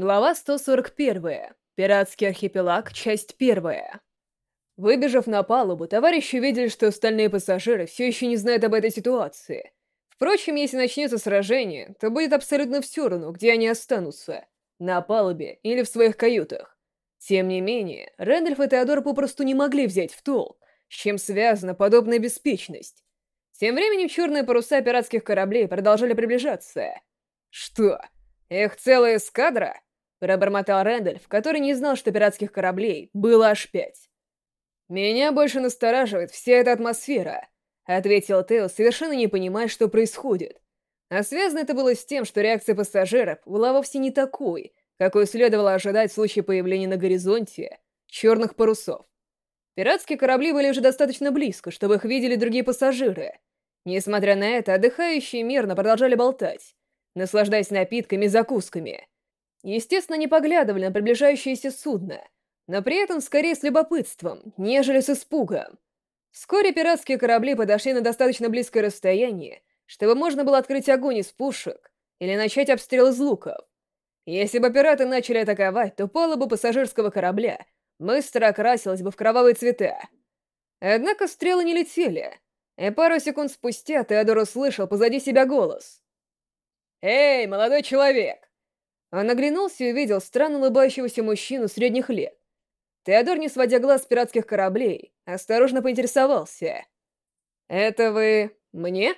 Глава 141. Пиратский архипелаг. Часть 1. Выбежав на палубу, товарищи видели, что остальные пассажиры все еще не знают об этой ситуации. Впрочем, если начнется сражение, то будет абсолютно все равно, где они останутся. На палубе или в своих каютах. Тем не менее, Рэндальф и Теодор попросту не могли взять в толк, с чем связана подобная беспечность. Тем временем черные паруса пиратских кораблей продолжали приближаться. Что? Их целая эскадра? пробормотал Рэндальф, который не знал, что пиратских кораблей было аж пять. «Меня больше настораживает вся эта атмосфера», — ответил Тео, совершенно не понимая, что происходит. А связано это было с тем, что реакция пассажиров была вовсе не такой, какой следовало ожидать в случае появления на горизонте черных парусов. Пиратские корабли были уже достаточно близко, чтобы их видели другие пассажиры. Несмотря на это, отдыхающие мирно продолжали болтать, наслаждаясь напитками и закусками — Естественно, не непоглядывали на приближающееся судно, но при этом скорее с любопытством, нежели с испугом. Вскоре пиратские корабли подошли на достаточно близкое расстояние, чтобы можно было открыть огонь из пушек или начать обстрел из луков. Если бы пираты начали атаковать, то палуба пассажирского корабля быстро окрасилась бы в кровавые цвета. Однако стрелы не летели, и пару секунд спустя Теодор услышал позади себя голос. «Эй, молодой человек! Он оглянулся и увидел странно улыбающегося мужчину средних лет. Теодор, не сводя глаз с пиратских кораблей, осторожно поинтересовался. «Это вы... мне?»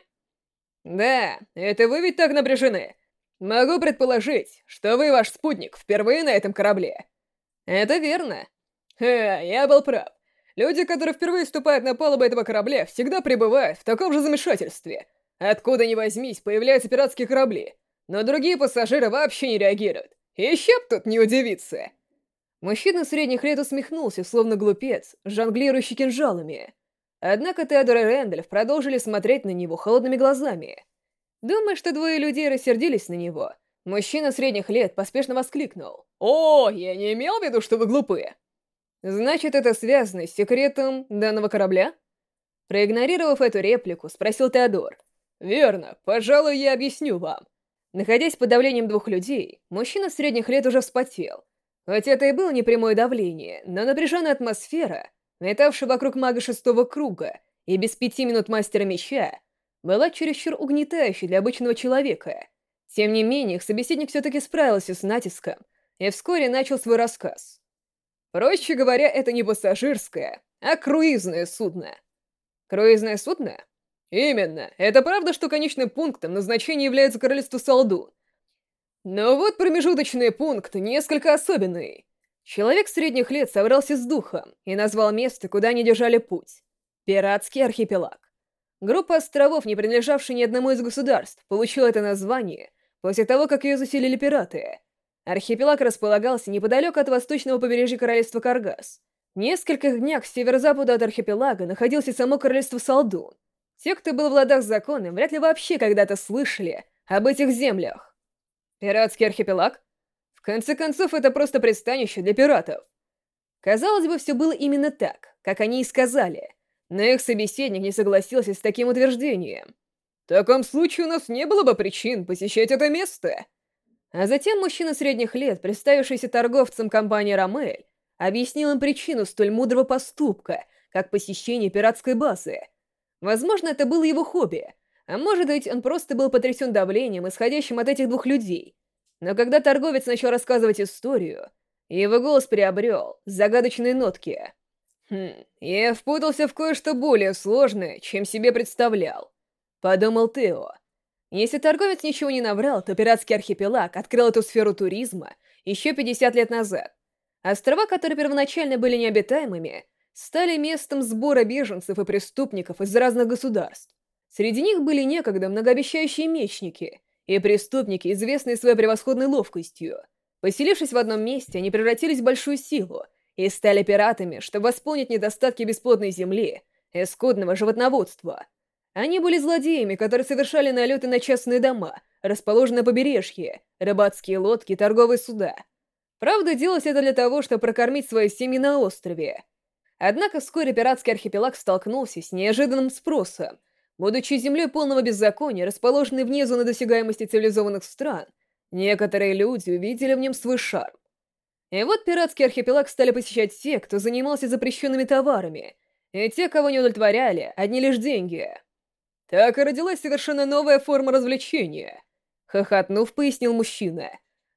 «Да, это вы ведь так но другие пассажиры вообще не реагируют. Еще б тут не удивиться!» Мужчина средних лет усмехнулся, словно глупец, жонглирующий кинжалами. Однако Теодор и Рэндальф продолжили смотреть на него холодными глазами. Думая, что двое людей рассердились на него, мужчина средних лет поспешно воскликнул. «О, я не имел в виду, что вы глупые!» «Значит, это связано с секретом данного корабля?» Проигнорировав эту реплику, спросил Теодор. «Верно, пожалуй, я объясню вам. Находясь под давлением двух людей, мужчина средних лет уже вспотел. Хоть это и было непрямое давление, но напряженная атмосфера, метавшая вокруг мага шестого круга и без пяти минут мастера меча, была чересчур угнетающей для обычного человека. Тем не менее, их собеседник все-таки справился с натиском и вскоре начал свой рассказ. Проще говоря, это не пассажирское, а круизное судно. Круизное судно «Именно. Это правда, что конечным пунктом назначения является королевство Салду. Но вот промежуточный пункт несколько особенный. Человек средних лет собрался с духом и назвал место, куда они держали путь. Пиратский архипелаг. Группа островов, не принадлежавшая ни одному из государств, получила это название после того, как ее заселили пираты. Архипелаг располагался неподалеку от восточного побережья королевства Каргас. В нескольких днях северо-запада от архипелага находился само королевство Салдун, те, кто был в ладах с законом, вряд ли вообще когда-то слышали об этих землях. Пиратский архипелаг? В конце концов, это просто пристанище для пиратов. Казалось бы, все было именно так, как они и сказали, но их собеседник не согласился с таким утверждением. В таком случае у нас не было бы причин посещать это место. А затем мужчина средних лет, представившийся торговцем компании «Ромель», объяснил им причину столь мудрого поступка, как посещение пиратской базы, Возможно, это было его хобби. А может быть, он просто был потрясен давлением, исходящим от этих двух людей. Но когда торговец начал рассказывать историю, его голос приобрел загадочные нотки. «Хм, я впутался в кое-что более сложное, чем себе представлял», — подумал Тео. Если торговец ничего не наврал, то пиратский архипелаг открыл эту сферу туризма еще 50 лет назад. Острова, которые первоначально были необитаемыми, стали местом сбора беженцев и преступников из разных государств. Среди них были некогда многообещающие мечники и преступники, известные своей превосходной ловкостью. Поселившись в одном месте, они превратились в большую силу и стали пиратами, чтобы восполнить недостатки бесплодной земли и скудного животноводства. Они были злодеями, которые совершали налеты на частные дома, расположенные побережье, рыбацкие лодки, торговые суда. Правда, делалось это для того, чтобы прокормить свои семьи на острове – Однако вскоре пиратский архипелаг столкнулся с неожиданным спросом. Будучи землей полного беззакония, расположенной внизу на досягаемости цивилизованных стран, некоторые люди увидели в нем свой шарм. И вот пиратский архипелаг стали посещать те, кто занимался запрещенными товарами, и те, кого не удовлетворяли, одни лишь деньги. Так и родилась совершенно новая форма развлечения. Хохотнув, пояснил мужчина.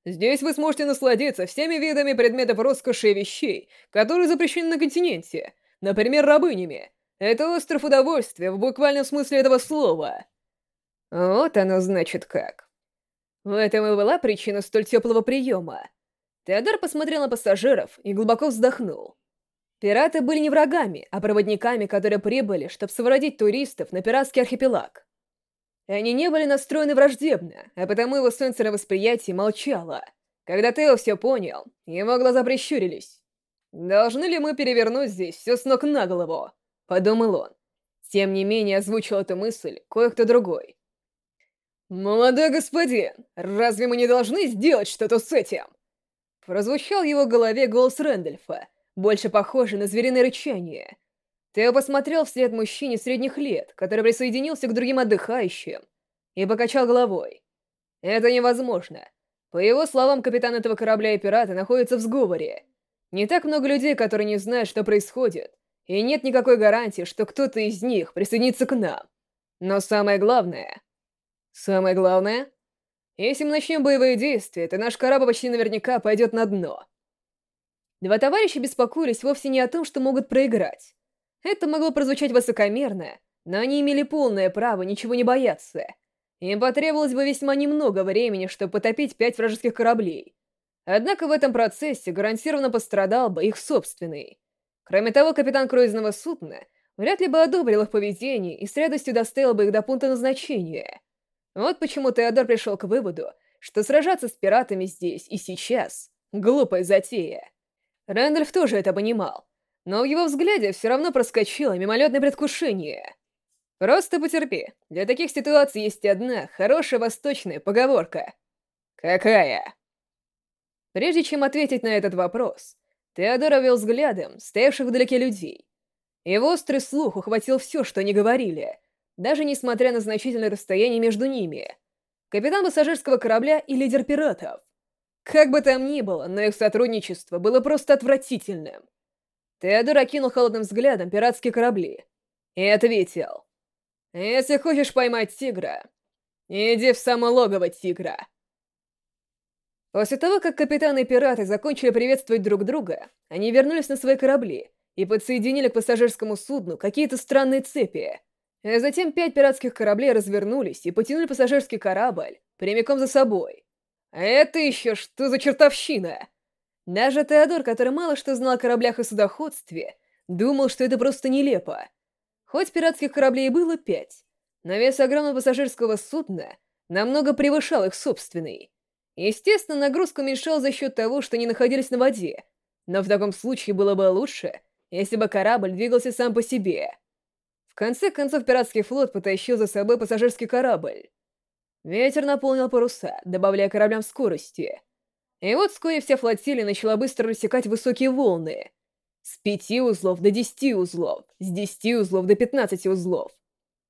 Здесь вы сможете насладиться всеми видами предметов роскоши и вещей, которые запрещены на континенте, например, рабынями. Это остров удовольствия в буквальном смысле этого слова. Вот оно значит как. В этом и была причина столь теплого приема. Теодор посмотрел на пассажиров и глубоко вздохнул. Пираты были не врагами, а проводниками, которые прибыли, чтобы совратить туристов на пиратский архипелаг. Они не были настроены враждебно, а потому его солнце на восприятии молчало. Когда Тео все понял, его глаза прищурились. «Должны ли мы перевернуть здесь все с ног на голову?» — подумал он. Тем не менее озвучил эту мысль кое-кто другой. «Молодой господин, разве мы не должны сделать что-то с этим?» Прозвучал в его голове голос Рэндольфа, больше похожий на звериное рычание, Тео посмотрел вслед мужчине средних лет, который присоединился к другим отдыхающим, и покачал головой. Это невозможно. По его словам, капитан этого корабля и пираты находятся в сговоре. Не так много людей, которые не знают, что происходит, и нет никакой гарантии, что кто-то из них присоединится к нам. Но самое главное... Самое главное? Если мы начнем боевые действия, то наш корабль почти наверняка пойдет на дно. Два товарища беспокоились вовсе не о том, что могут проиграть. Это могло прозвучать высокомерно, но они имели полное право ничего не бояться. Им потребовалось бы весьма немного времени, чтобы потопить пять вражеских кораблей. Однако в этом процессе гарантированно пострадал бы их собственный. Кроме того, капитан круизного судна вряд ли бы одобрил их поведение и с радостью доставил бы их до пункта назначения. Вот почему Теодор пришел к выводу, что сражаться с пиратами здесь и сейчас — глупая затея. Рэндольф тоже это понимал, но в его взгляде все равно проскочило мимолетное предвкушение. «Просто потерпи. Для таких ситуаций есть одна хорошая восточная поговорка». «Какая?» Прежде чем ответить на этот вопрос, Теодор овел взглядом стоявших вдалеке людей. Его острый слух ухватил все, что они говорили, даже несмотря на значительное расстояние между ними. Капитан пассажирского корабля и лидер пиратов. Как бы там ни было, но их сотрудничество было просто отвратительным. Теодор окинул холодным взглядом пиратские корабли и ответил. «Если хочешь поймать тигра, иди в само логово тигра». После того, как капитаны и пираты закончили приветствовать друг друга, они вернулись на свои корабли и подсоединили к пассажирскому судну какие-то странные цепи. затем пять пиратских кораблей развернулись и потянули пассажирский корабль прямиком за собой. «Это еще что за чертовщина?» Даже Теодор, который мало что знал о кораблях и судоходстве, думал, что это просто нелепо. Хоть пиратских кораблей было пять, но вес огромного пассажирского судна намного превышал их собственный. Естественно, нагрузка уменьшал за счет того, что они находились на воде, но в таком случае было бы лучше, если бы корабль двигался сам по себе. В конце концов, пиратский флот потащил за собой пассажирский корабль. Ветер наполнил паруса, добавляя кораблям скорости — и вот вскоре вся флотилия начала быстро рассекать высокие волны. С пяти узлов до десяти узлов, с десяти узлов до пятнадцати узлов.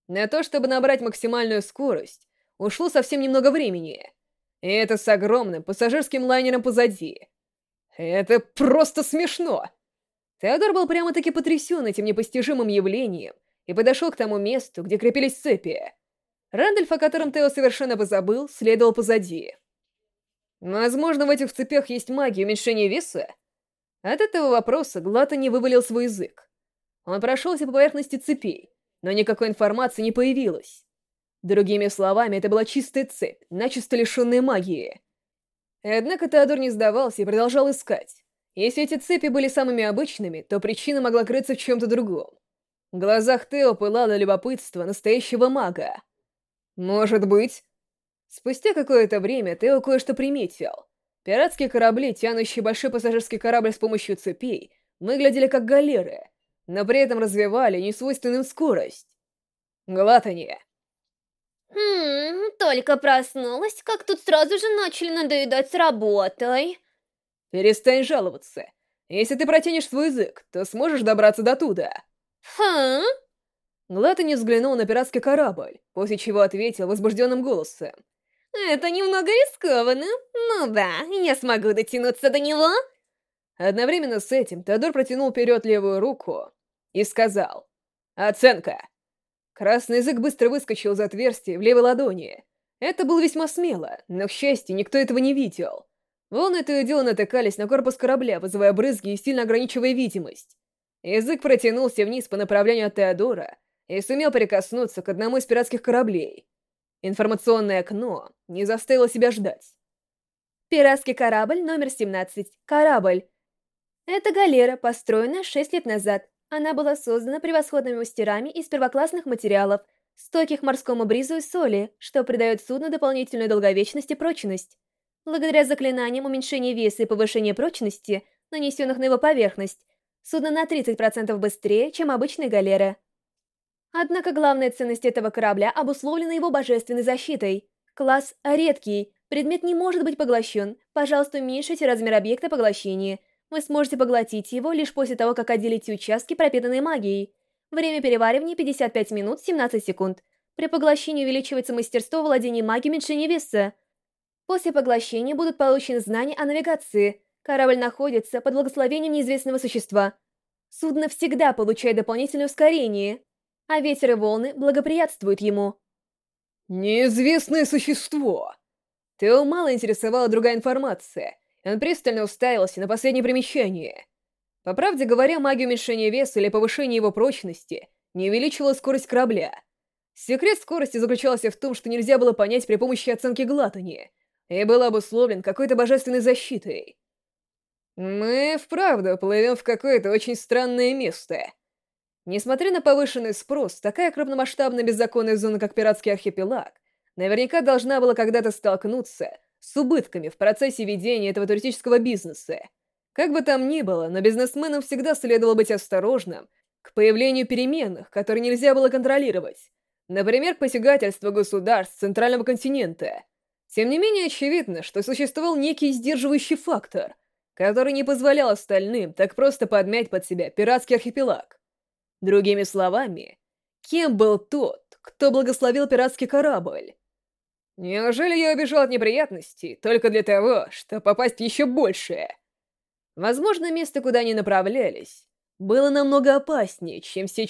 На то, чтобы набрать максимальную скорость, ушло совсем немного времени. И это с огромным пассажирским лайнером позади. Это просто смешно! Теодор был прямо-таки потрясен этим непостижимым явлением и подошел к тому месту, где крепились цепи. Рэндальф, о котором Тео совершенно позабыл, следовал позади. Возможно, в этих цепях есть магия уменьшения веса? От этого вопроса Глата не вывалил свой язык. Он прошелся по поверхности цепей, но никакой информации не появилось. Другими словами, это была чистая цепь, начисто лишенная магии. Однако Теодор не сдавался и продолжал искать. Если эти цепи были самыми обычными, то причина могла крыться в чем-то другом. В глазах Тео пылало любопытство настоящего мага. Может быть, Спустя какое-то время Тео кое-что приметил. Пиратские корабли, тянущие большой пассажирский корабль с помощью цепей, выглядели как галеры, но при этом развивали несвойственную скорость. Глатанье. «Хм, только проснулась, как тут сразу же начали надоедать с работой». «Перестань жаловаться. Если ты протянешь свой язык, то сможешь добраться до туда». «Хм?» Глатанье взглянул на пиратский корабль, после чего ответил возбужденным голосом. Это немного рискованно. Ну да, я смогу дотянуться до него. Одновременно с этим Теодор протянул вперед левую руку и сказал «Оценка». Красный язык быстро выскочил из отверстия в левой ладони. Это было весьма смело, но, к счастью, никто этого не видел. Вон это и дело натыкались на корпус корабля, вызывая брызги и сильно ограничивая видимость. Язык протянулся вниз по направлению от Теодора и сумел прикоснуться к одному из пиратских кораблей. Информационное окно не заставило себя ждать. Пиратский корабль номер 17. Корабль. Это галера, построенная 6 лет назад. Она была создана превосходными мастерами из первоклассных материалов, стойких морскому бризу и соли, что придает судну дополнительную долговечность и прочность. Благодаря заклинаниям уменьшения веса и повышения прочности, нанесенных на его поверхность, судно на 30% быстрее, чем обычные галеры. Однако главная ценность этого корабля обусловлена его божественной защитой. Класс «Редкий». Предмет не может быть поглощен. Пожалуйста, уменьшите размер объекта поглощения. Вы сможете поглотить его лишь после того, как отделите участки, пропитанные магией. Время переваривания 55 минут 17 секунд. При поглощении увеличивается мастерство владения магией уменьшения веса. После поглощения будут получены знания о навигации. Корабль находится под благословением неизвестного существа. Судно всегда получает дополнительное ускорение а ветер и волны благоприятствуют ему. «Неизвестное существо!» Тео мало интересовала другая информация, и он пристально уставился на последнее примещение. По правде говоря, магия уменьшения веса или повышения его прочности не увеличивала скорость корабля. Секрет скорости заключался в том, что нельзя было понять при помощи оценки глатани, и был обусловлен какой-то божественной защитой. «Мы вправду плывем в какое-то очень странное место», Несмотря на повышенный спрос, такая крупномасштабная беззаконная зона, как пиратский архипелаг, наверняка должна была когда-то столкнуться с убытками в процессе ведения этого туристического бизнеса. Как бы там ни было, но бизнесменам всегда следовало быть осторожным к появлению переменных, которые нельзя было контролировать. Например, посягательство государств Центрального континента. Тем не менее, очевидно, что существовал некий сдерживающий фактор, который не позволял остальным так просто подмять под себя пиратский архипелаг. Другими словами, кем был тот, кто благословил пиратский корабль? Неужели я убежал от неприятностей только для того, чтобы попасть в еще большее? Возможно, место, куда они направлялись, было намного опаснее, чем все